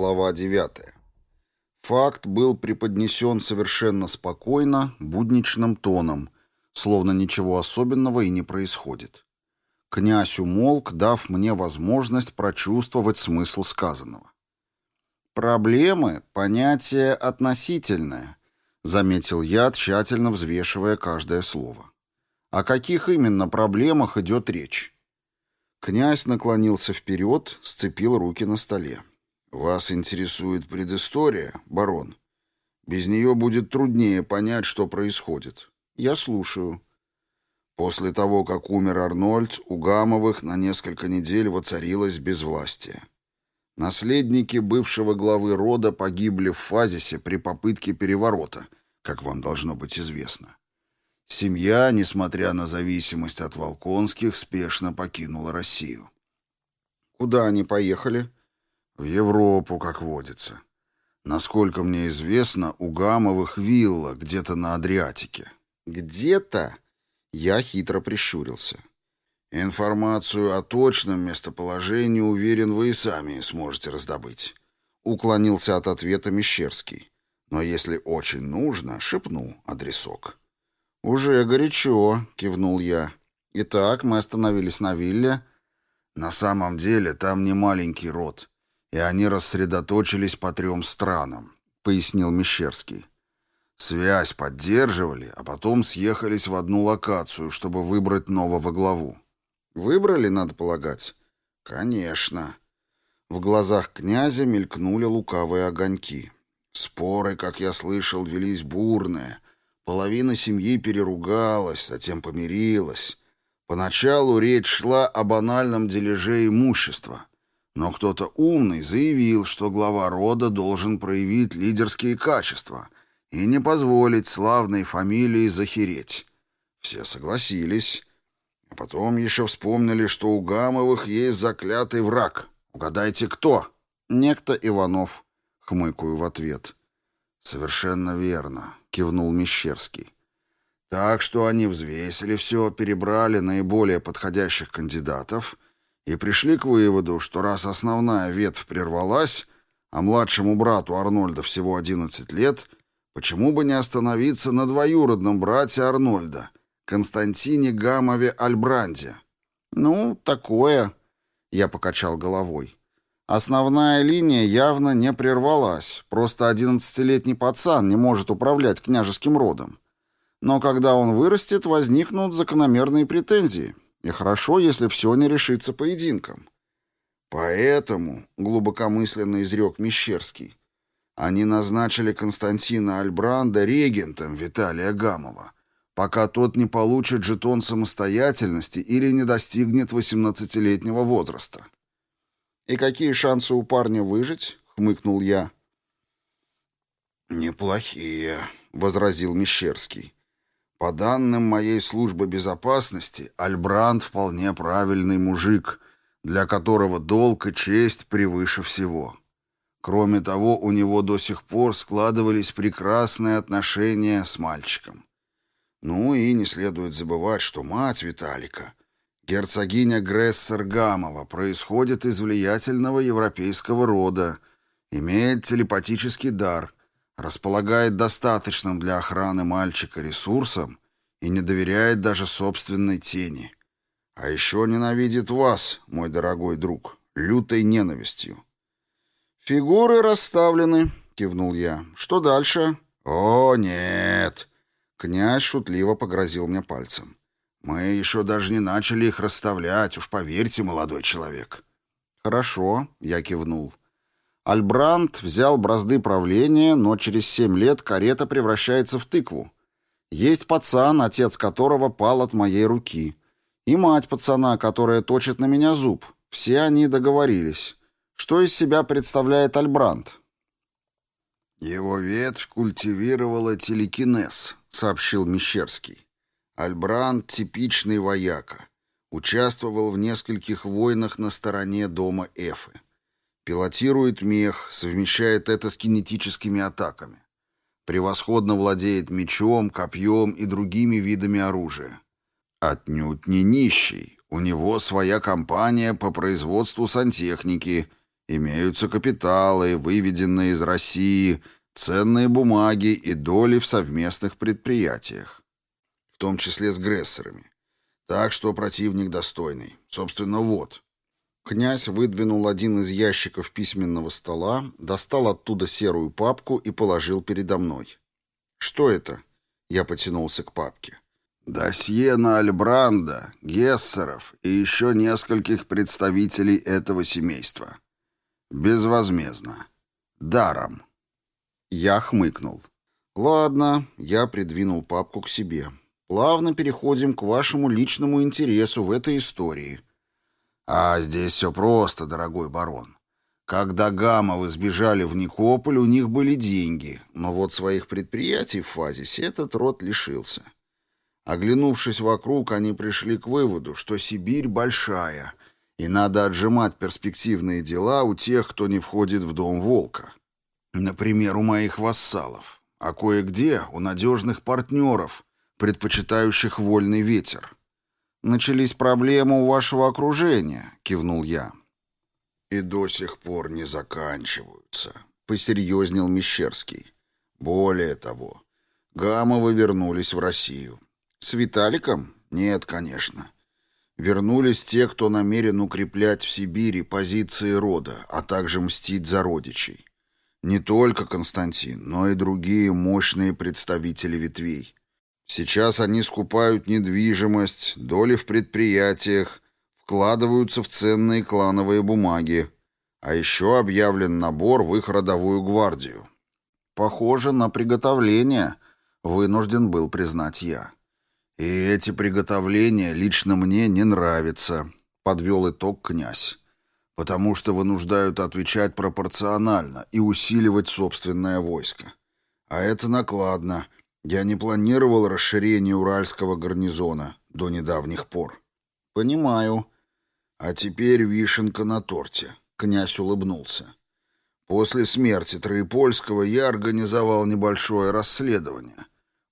Глава 9. Факт был преподнесен совершенно спокойно, будничным тоном, словно ничего особенного и не происходит. Князь умолк, дав мне возможность прочувствовать смысл сказанного. «Проблемы — понятие относительное», — заметил я, тщательно взвешивая каждое слово. «О каких именно проблемах идет речь?» Князь наклонился вперед, сцепил руки на столе. «Вас интересует предыстория, барон? Без нее будет труднее понять, что происходит. Я слушаю». После того, как умер Арнольд, у Гамовых на несколько недель воцарилось безвластие. Наследники бывшего главы рода погибли в Фазисе при попытке переворота, как вам должно быть известно. Семья, несмотря на зависимость от Волконских, спешно покинула Россию. Куда они поехали? В Европу, как водится. Насколько мне известно, у Гамовых вилла где-то на Адриатике. Где-то? Я хитро прищурился. Информацию о точном местоположении, уверен, вы и сами сможете раздобыть. Уклонился от ответа Мещерский. Но если очень нужно, шепну адресок. «Уже горячо», — кивнул я. «Итак, мы остановились на вилле». «На самом деле там не маленький род, и они рассредоточились по трем странам», — пояснил Мещерский. «Связь поддерживали, а потом съехались в одну локацию, чтобы выбрать нового главу». «Выбрали, надо полагать?» «Конечно». В глазах князя мелькнули лукавые огоньки. Споры, как я слышал, велись бурные — Половина семьи переругалась, затем помирилась. Поначалу речь шла о банальном дележе имущества. Но кто-то умный заявил, что глава рода должен проявить лидерские качества и не позволить славной фамилии захереть. Все согласились. А потом еще вспомнили, что у Гамовых есть заклятый враг. Угадайте, кто? Некто Иванов. Хмыкаю в ответ. Совершенно верно кивнул Мещерский. Так что они взвесили все, перебрали наиболее подходящих кандидатов и пришли к выводу, что раз основная ветвь прервалась, а младшему брату Арнольда всего 11 лет, почему бы не остановиться на двоюродном брате Арнольда, Константине Гамове Альбранде? Ну, такое, я покачал головой. Основная линия явно не прервалась, просто одиннадцатилетний пацан не может управлять княжеским родом. Но когда он вырастет, возникнут закономерные претензии. И хорошо, если все не решится поединком. Поэтому, глубокомысленно изрек Мещерский, они назначили Константина Альбранда регентом Виталия Гамова, пока тот не получит жетон самостоятельности или не достигнет 18-летнего возраста. «И какие шансы у парня выжить?» — хмыкнул я. «Неплохие», — возразил Мещерский. «По данным моей службы безопасности, Альбранд вполне правильный мужик, для которого долг и честь превыше всего. Кроме того, у него до сих пор складывались прекрасные отношения с мальчиком. Ну и не следует забывать, что мать Виталика — Герцогиня Грессер-Гамова происходит из влиятельного европейского рода, имеет телепатический дар, располагает достаточным для охраны мальчика ресурсом и не доверяет даже собственной тени. А еще ненавидит вас, мой дорогой друг, лютой ненавистью. «Фигуры расставлены», — кивнул я. «Что дальше?» «О, нет!» Князь шутливо погрозил мне пальцем. Мы еще даже не начали их расставлять, уж поверьте, молодой человек. Хорошо, я кивнул. Альбранд взял бразды правления, но через семь лет карета превращается в тыкву. Есть пацан, отец которого пал от моей руки. И мать пацана, которая точит на меня зуб. Все они договорились. Что из себя представляет Альбранд? «Его ветвь культивировала телекинез», — сообщил Мещерский. Альбранд — типичный вояка. Участвовал в нескольких войнах на стороне дома Эфы. Пилотирует мех, совмещает это с кинетическими атаками. Превосходно владеет мечом, копьем и другими видами оружия. Отнюдь не нищий. У него своя компания по производству сантехники Имеются капиталы, выведенные из России, ценные бумаги и доли в совместных предприятиях, в том числе с грессорами. Так что противник достойный. Собственно, вот. Князь выдвинул один из ящиков письменного стола, достал оттуда серую папку и положил передо мной. «Что это?» Я потянулся к папке. «Досье на Альбранда, Гессеров и еще нескольких представителей этого семейства. Безвозмездно. Даром. Я хмыкнул. Ладно, я придвинул папку к себе. Плавно переходим к вашему личному интересу в этой истории. А здесь все просто, дорогой барон. Когда Гамовы сбежали в Никополь, у них были деньги, но вот своих предприятий в Фазисе этот род лишился. Оглянувшись вокруг, они пришли к выводу, что Сибирь большая — и надо отжимать перспективные дела у тех, кто не входит в дом волка. Например, у моих вассалов, а кое-где у надежных партнеров, предпочитающих вольный ветер. «Начались проблемы у вашего окружения», — кивнул я. «И до сих пор не заканчиваются», — посерьезнел Мещерский. «Более того, Гамовы вернулись в Россию. С Виталиком? Нет, конечно. Вернулись те, кто намерен укреплять в Сибири позиции рода, а также мстить за родичей. Не только Константин, но и другие мощные представители ветвей. Сейчас они скупают недвижимость, доли в предприятиях, вкладываются в ценные клановые бумаги, а еще объявлен набор в их родовую гвардию. Похоже на приготовление, вынужден был признать я. «И эти приготовления лично мне не нравятся», — подвел итог князь, «потому что вынуждают отвечать пропорционально и усиливать собственное войско. А это накладно. Я не планировал расширение Уральского гарнизона до недавних пор». «Понимаю». «А теперь вишенка на торте», — князь улыбнулся. «После смерти Троепольского я организовал небольшое расследование»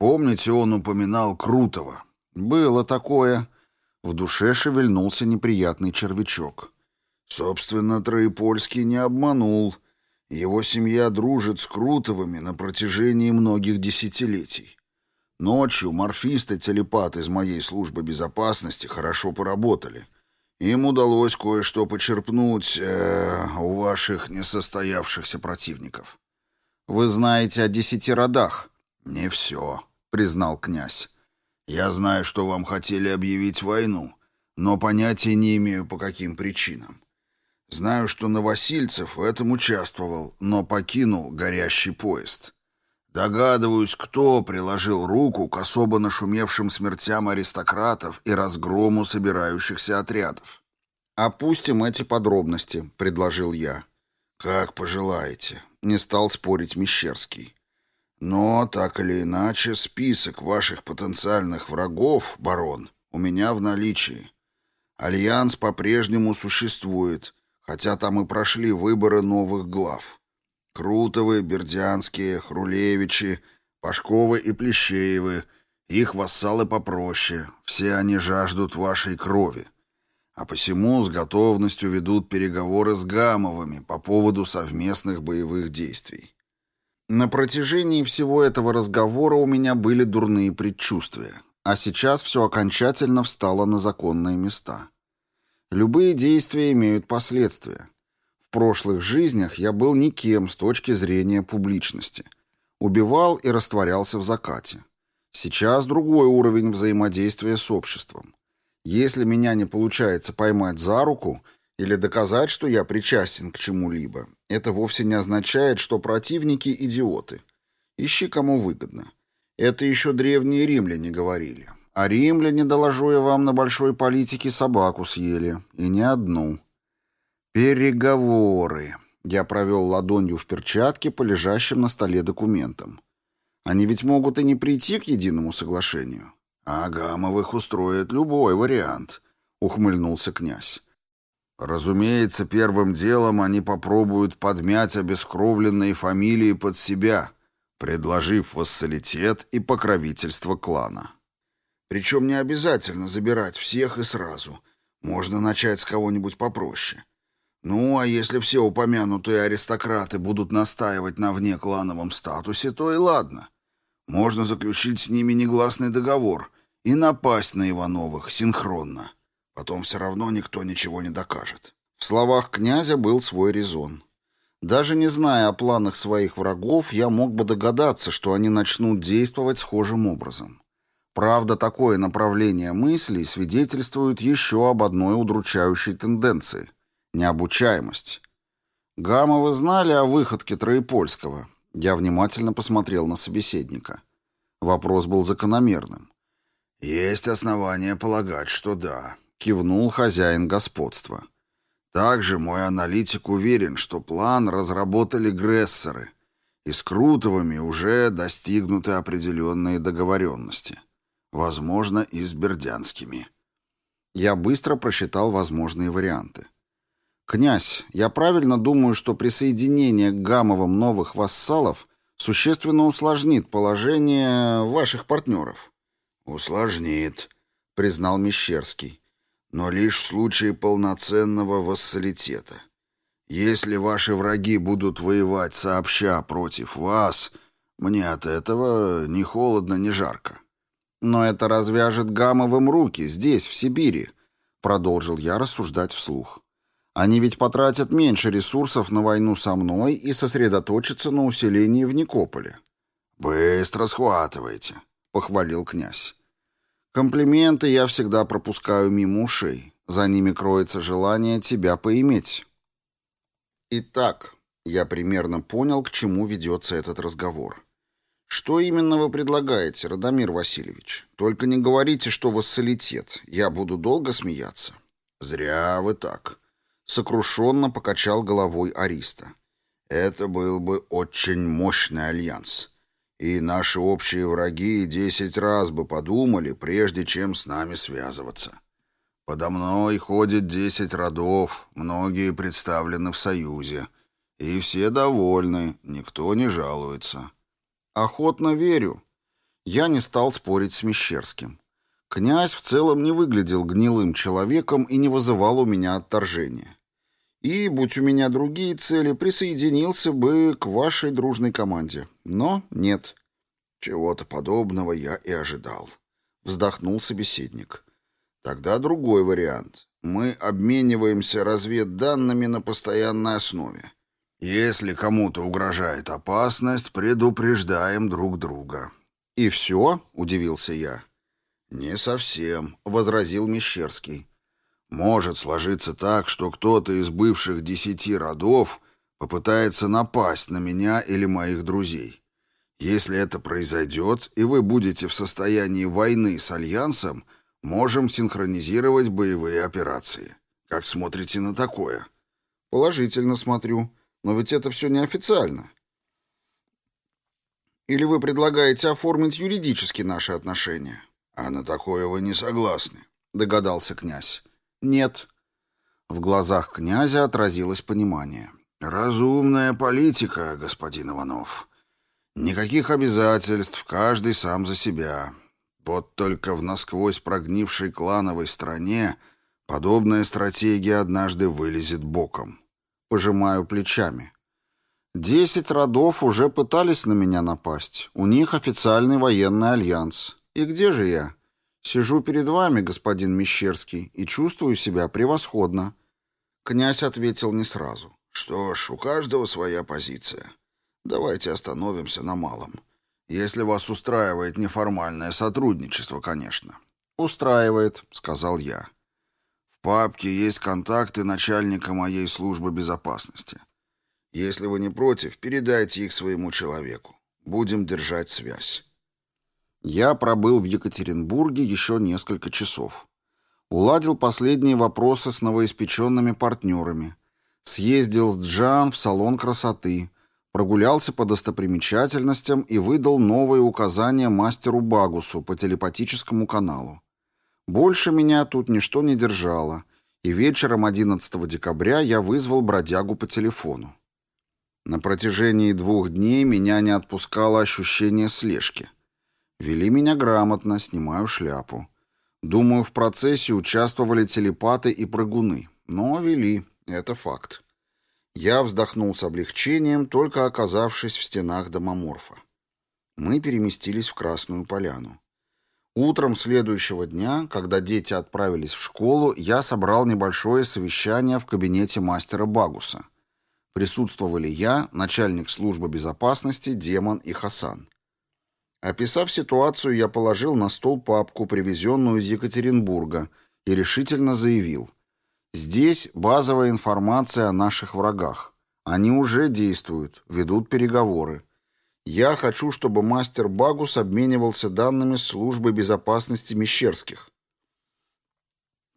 Помните, он упоминал Крутого? Было такое. В душе шевельнулся неприятный червячок. Собственно, Троепольский не обманул. Его семья дружит с Крутовыми на протяжении многих десятилетий. Ночью морфисты-телепат из моей службы безопасности хорошо поработали. Им удалось кое-что почерпнуть э, у ваших несостоявшихся противников. Вы знаете о десяти родах? Не все. — признал князь. «Я знаю, что вам хотели объявить войну, но понятия не имею, по каким причинам. Знаю, что Новосильцев в этом участвовал, но покинул горящий поезд. Догадываюсь, кто приложил руку к особо нашумевшим смертям аристократов и разгрому собирающихся отрядов. «Опустим эти подробности», — предложил я. «Как пожелаете», — не стал спорить Мещерский. Но, так или иначе, список ваших потенциальных врагов, барон, у меня в наличии. Альянс по-прежнему существует, хотя там и прошли выборы новых глав. Крутовы, Бердянские, Хрулевичи, Пашковы и Плещеевы, их вассалы попроще, все они жаждут вашей крови. А посему с готовностью ведут переговоры с Гамовыми по поводу совместных боевых действий. На протяжении всего этого разговора у меня были дурные предчувствия, а сейчас все окончательно встало на законные места. Любые действия имеют последствия. В прошлых жизнях я был никем с точки зрения публичности. Убивал и растворялся в закате. Сейчас другой уровень взаимодействия с обществом. Если меня не получается поймать за руку – или доказать, что я причастен к чему-либо, это вовсе не означает, что противники – идиоты. Ищи, кому выгодно. Это еще древние римляне говорили. А римляне, доложу я вам, на большой политике собаку съели. И не одну. Переговоры. Я провел ладонью в перчатке по лежащим на столе документам. Они ведь могут и не прийти к единому соглашению. А Гамовых устроит любой вариант, ухмыльнулся князь. Разумеется, первым делом они попробуют подмять обескровленные фамилии под себя, предложив вассалитет и покровительство клана. Причем не обязательно забирать всех и сразу. Можно начать с кого-нибудь попроще. Ну, а если все упомянутые аристократы будут настаивать на внеклановом статусе, то и ладно. Можно заключить с ними негласный договор и напасть на Ивановых синхронно. Потом все равно никто ничего не докажет. В словах князя был свой резон. Даже не зная о планах своих врагов, я мог бы догадаться, что они начнут действовать схожим образом. Правда, такое направление мыслей свидетельствует еще об одной удручающей тенденции – необучаемость. Гамовы знали о выходке Троепольского. Я внимательно посмотрел на собеседника. Вопрос был закономерным. «Есть основания полагать, что да», — кивнул хозяин господства. «Также мой аналитик уверен, что план разработали Грессеры, и с Крутовыми уже достигнуты определенные договоренности» возможно, и с бердянскими. Я быстро просчитал возможные варианты. «Князь, я правильно думаю, что присоединение к Гамовым новых вассалов существенно усложнит положение ваших партнеров?» «Усложнит», — признал Мещерский, «но лишь в случае полноценного вассалитета. Если ваши враги будут воевать сообща против вас, мне от этого ни холодно, ни жарко. «Но это развяжет Гамовым руки здесь, в Сибири», — продолжил я рассуждать вслух. «Они ведь потратят меньше ресурсов на войну со мной и сосредоточатся на усилении в Никополе». «Быстро схватываете», — похвалил князь. «Комплименты я всегда пропускаю мимо ушей. За ними кроется желание тебя поиметь». Итак, я примерно понял, к чему ведется этот разговор. «Что именно вы предлагаете, Радомир Васильевич? Только не говорите, что вассалитет. Я буду долго смеяться». «Зря вы так», — сокрушенно покачал головой Ариста. «Это был бы очень мощный альянс. И наши общие враги десять раз бы подумали, прежде чем с нами связываться. Подо мной ходит десять родов, многие представлены в Союзе. И все довольны, никто не жалуется». Охотно верю. Я не стал спорить с Мещерским. Князь в целом не выглядел гнилым человеком и не вызывал у меня отторжения. И, будь у меня другие цели, присоединился бы к вашей дружной команде. Но нет. Чего-то подобного я и ожидал. Вздохнул собеседник. Тогда другой вариант. Мы обмениваемся разведданными на постоянной основе. Если кому-то угрожает опасность, предупреждаем друг друга. И все? удивился я. Не совсем, возразил Мещерский. Может сложиться так, что кто-то из бывших десяти родов попытается напасть на меня или моих друзей. Если это произойдет, и вы будете в состоянии войны с Альянсом, можем синхронизировать боевые операции. Как смотрите на такое? Положительно смотрю. Но ведь это все неофициально. Или вы предлагаете оформить юридически наши отношения? А на такое вы не согласны, догадался князь. Нет. В глазах князя отразилось понимание. Разумная политика, господин Иванов. Никаких обязательств, каждый сам за себя. Вот только в насквозь прогнившей клановой стране подобная стратегия однажды вылезет боком. Пожимаю плечами. Десять родов уже пытались на меня напасть. У них официальный военный альянс. И где же я? Сижу перед вами, господин Мещерский, и чувствую себя превосходно. Князь ответил не сразу. Что ж, у каждого своя позиция. Давайте остановимся на малом. Если вас устраивает неформальное сотрудничество, конечно. Устраивает, сказал я папке есть контакты начальника моей службы безопасности. Если вы не против, передайте их своему человеку. Будем держать связь. Я пробыл в Екатеринбурге еще несколько часов. Уладил последние вопросы с новоиспеченными партнерами. Съездил с Джан в салон красоты. Прогулялся по достопримечательностям и выдал новые указания мастеру Багусу по телепатическому каналу. Больше меня тут ничто не держало, и вечером 11 декабря я вызвал бродягу по телефону. На протяжении двух дней меня не отпускало ощущение слежки. Вели меня грамотно, снимаю шляпу. Думаю, в процессе участвовали телепаты и прыгуны. Но вели, Это факт. Я вздохнул с облегчением, только оказавшись в стенах домоморфа. Мы переместились в Красную Поляну. Утром следующего дня, когда дети отправились в школу, я собрал небольшое совещание в кабинете мастера Багуса. Присутствовали я, начальник службы безопасности, Демон и Хасан. Описав ситуацию, я положил на стол папку, привезенную из Екатеринбурга, и решительно заявил. Здесь базовая информация о наших врагах. Они уже действуют, ведут переговоры. Я хочу, чтобы мастер Багус обменивался данными с службой безопасности Мещерских.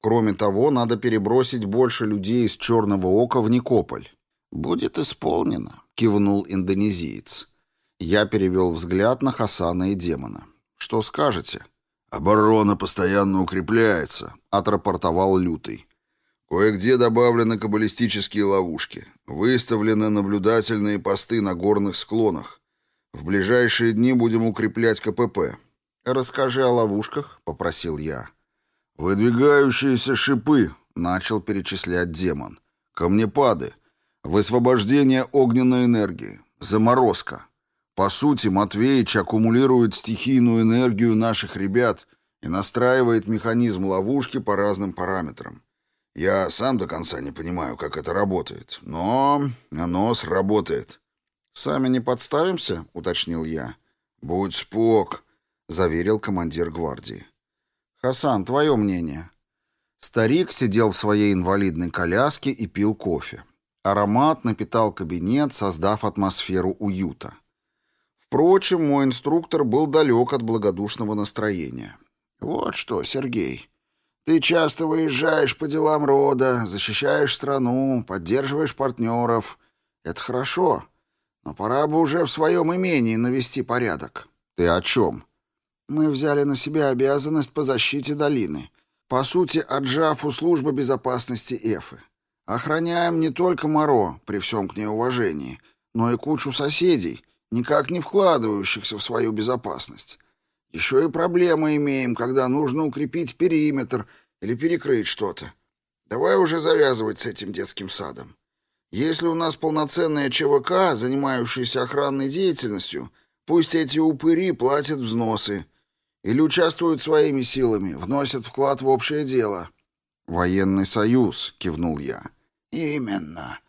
Кроме того, надо перебросить больше людей из Черного Ока в Никополь. «Будет исполнено», — кивнул индонезиец. Я перевел взгляд на Хасана и демона. «Что скажете?» «Оборона постоянно укрепляется», — отрапортовал Лютый. «Кое-где добавлены каббалистические ловушки. Выставлены наблюдательные посты на горных склонах. В ближайшие дни будем укреплять КПП. Расскажи о ловушках, попросил я. Выдвигающиеся шипы, начал перечислять демон. Камнепады, высвобождение огненной энергии, заморозка. По сути, Матвеич аккумулирует стихийную энергию наших ребят и настраивает механизм ловушки по разным параметрам. Я сам до конца не понимаю, как это работает, но оно сработает. «Сами не подставимся?» — уточнил я. «Будь спок», — заверил командир гвардии. «Хасан, твое мнение?» Старик сидел в своей инвалидной коляске и пил кофе. Аромат напитал кабинет, создав атмосферу уюта. Впрочем, мой инструктор был далек от благодушного настроения. «Вот что, Сергей, ты часто выезжаешь по делам рода, защищаешь страну, поддерживаешь партнеров. Это хорошо. Но пора бы уже в своем имении навести порядок. Ты о чем? Мы взяли на себя обязанность по защите долины. По сути, отжав у службы безопасности Эфы. Охраняем не только Моро, при всем к ней уважении, но и кучу соседей, никак не вкладывающихся в свою безопасность. Еще и проблемы имеем, когда нужно укрепить периметр или перекрыть что-то. Давай уже завязывать с этим детским садом. Если у нас полноценная ЧВК, занимающаяся охранной деятельностью, пусть эти упыри платят взносы. Или участвуют своими силами, вносят вклад в общее дело. «Военный союз», — кивнул я. «Именно».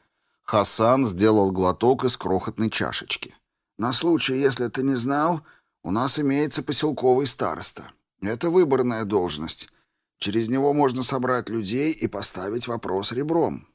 Хасан сделал глоток из крохотной чашечки. «На случай, если ты не знал, у нас имеется поселковый староста. Это выборная должность. Через него можно собрать людей и поставить вопрос ребром.